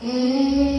Live.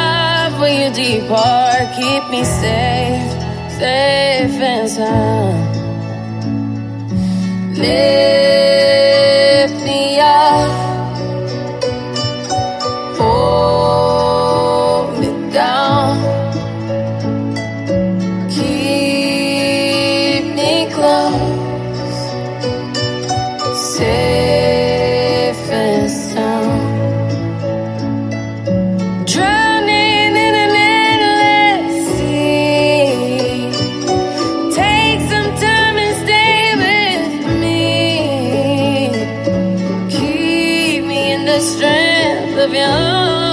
you depart, keep me safe, safe and sound. Live reviens.